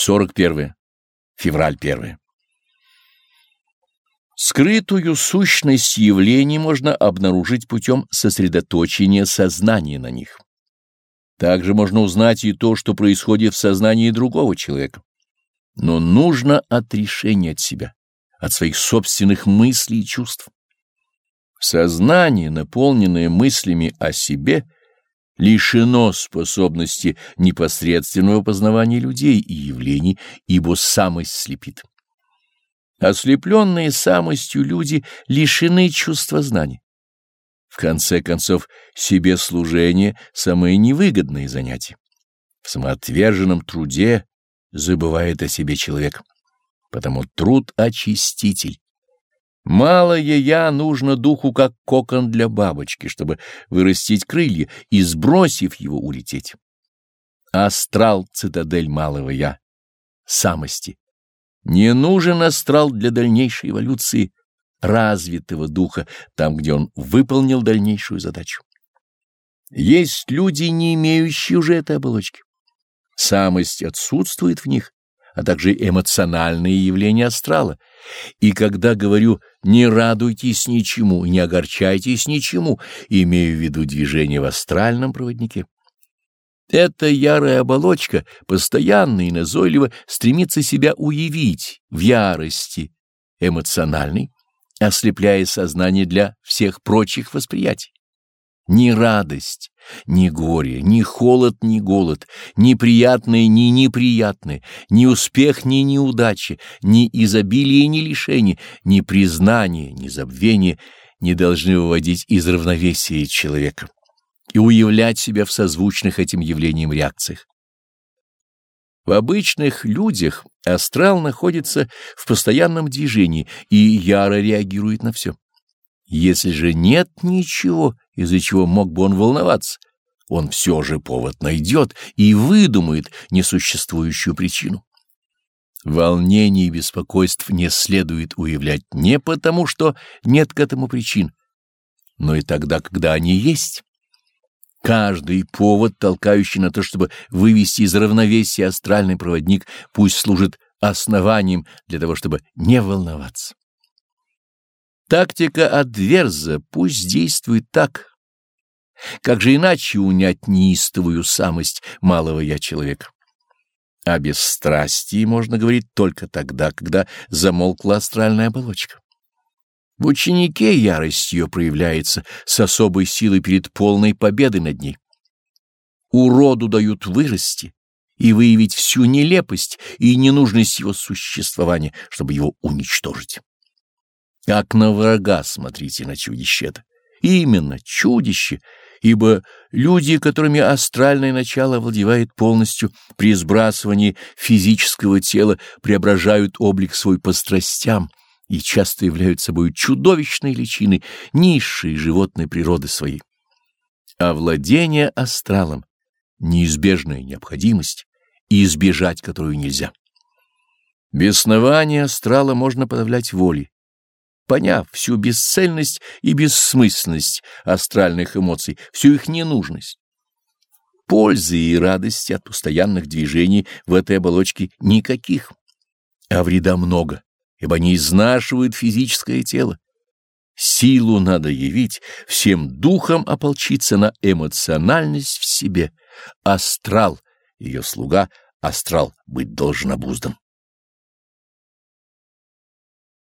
41. Февраль 1. Скрытую сущность явлений можно обнаружить путем сосредоточения сознания на них. Также можно узнать и то, что происходит в сознании другого человека. Но нужно отрешение от себя, от своих собственных мыслей и чувств. Сознание, наполненное мыслями о себе, лишено способности непосредственного познавания людей и явлений, ибо самость слепит. Ослепленные самостью люди лишены чувства знаний. В конце концов, себе служение — самое невыгодное занятие. В самоотверженном труде забывает о себе человек. Потому труд — очиститель. Малое «я» нужно духу как кокон для бабочки, чтобы вырастить крылья и, сбросив его, улететь. Астрал — цитадель малого «я», самости. Не нужен астрал для дальнейшей эволюции развитого духа, там, где он выполнил дальнейшую задачу. Есть люди, не имеющие уже этой оболочки. Самость отсутствует в них, а также эмоциональные явления астрала. И когда говорю «не радуйтесь ничему, не огорчайтесь ничему», имею в виду движение в астральном проводнике. Эта ярая оболочка постоянно и назойливо стремится себя уявить в ярости эмоциональной, ослепляя сознание для всех прочих восприятий. Ни радость, ни горе, ни холод, ни голод, ни приятное, ни неприятное, ни успех, ни неудачи, ни изобилие, ни лишение, ни признание, ни забвение не должны выводить из равновесия человека и уявлять себя в созвучных этим явлениям реакциях. В обычных людях астрал находится в постоянном движении и яро реагирует на все. Если же нет ничего, из-за чего мог бы он волноваться, он все же повод найдет и выдумает несуществующую причину. Волнений и беспокойств не следует уявлять не потому, что нет к этому причин, но и тогда, когда они есть. Каждый повод, толкающий на то, чтобы вывести из равновесия астральный проводник, пусть служит основанием для того, чтобы не волноваться. Тактика адверза пусть действует так. Как же иначе унять неистовую самость малого «я» человека? О бесстрастии можно говорить только тогда, когда замолкла астральная оболочка. В ученике ярость ее проявляется с особой силой перед полной победой над ней. Уроду дают вырасти и выявить всю нелепость и ненужность его существования, чтобы его уничтожить. Как на врага смотрите на чудище это. Именно чудище, ибо люди, которыми астральное начало овладевает полностью, при сбрасывании физического тела преображают облик свой по страстям, и часто являются собой чудовищной личиной низшей животной природы своей. Овладение астралом — неизбежная необходимость, и избежать которую нельзя. Беснование астрала можно подавлять волей, поняв всю бесцельность и бессмысленность астральных эмоций, всю их ненужность. Пользы и радости от постоянных движений в этой оболочке никаких, а вреда много ибо они изнашивают физическое тело. Силу надо явить, всем духом ополчиться на эмоциональность в себе. Астрал, ее слуга, астрал быть должен обуздан.